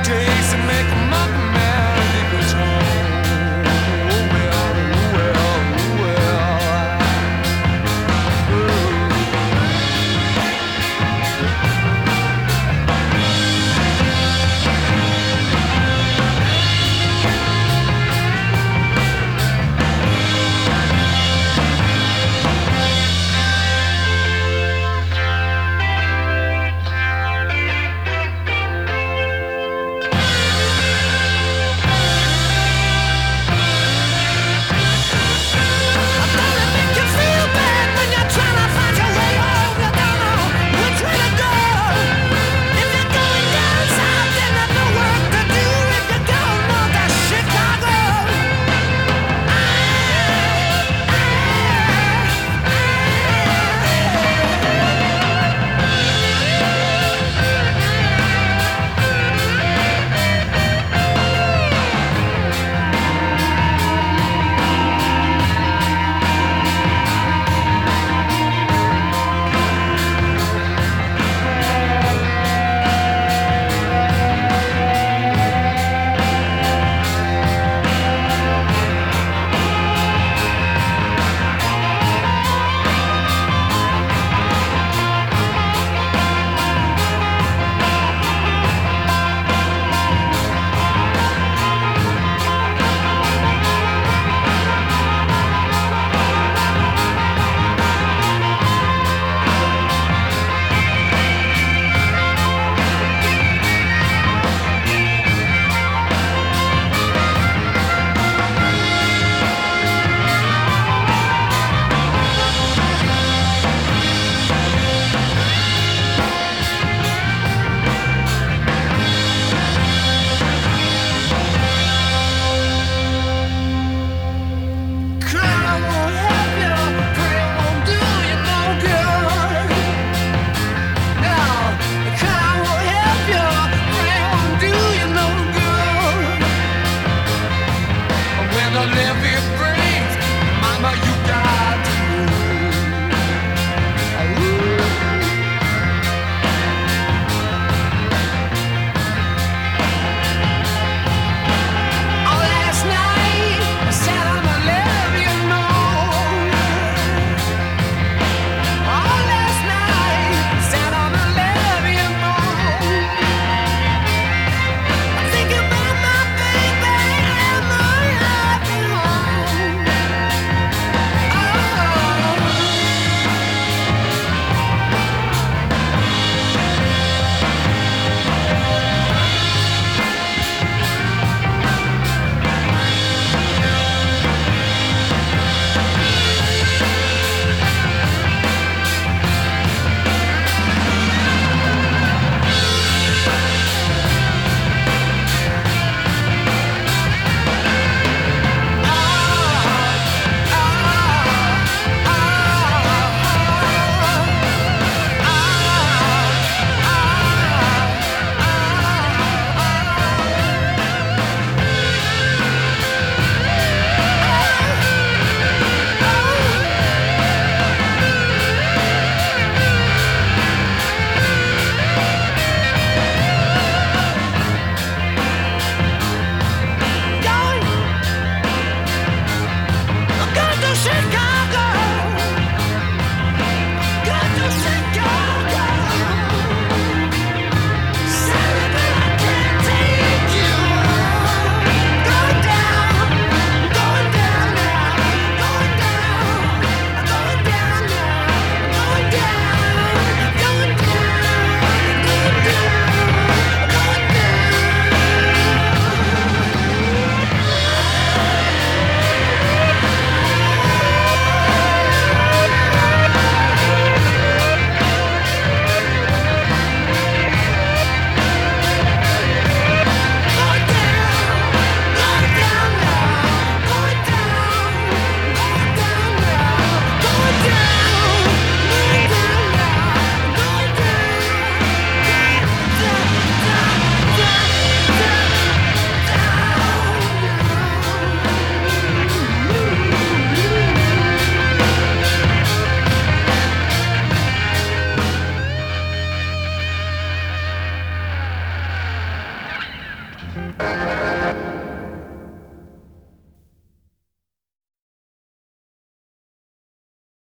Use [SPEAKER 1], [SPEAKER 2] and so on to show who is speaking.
[SPEAKER 1] Dream.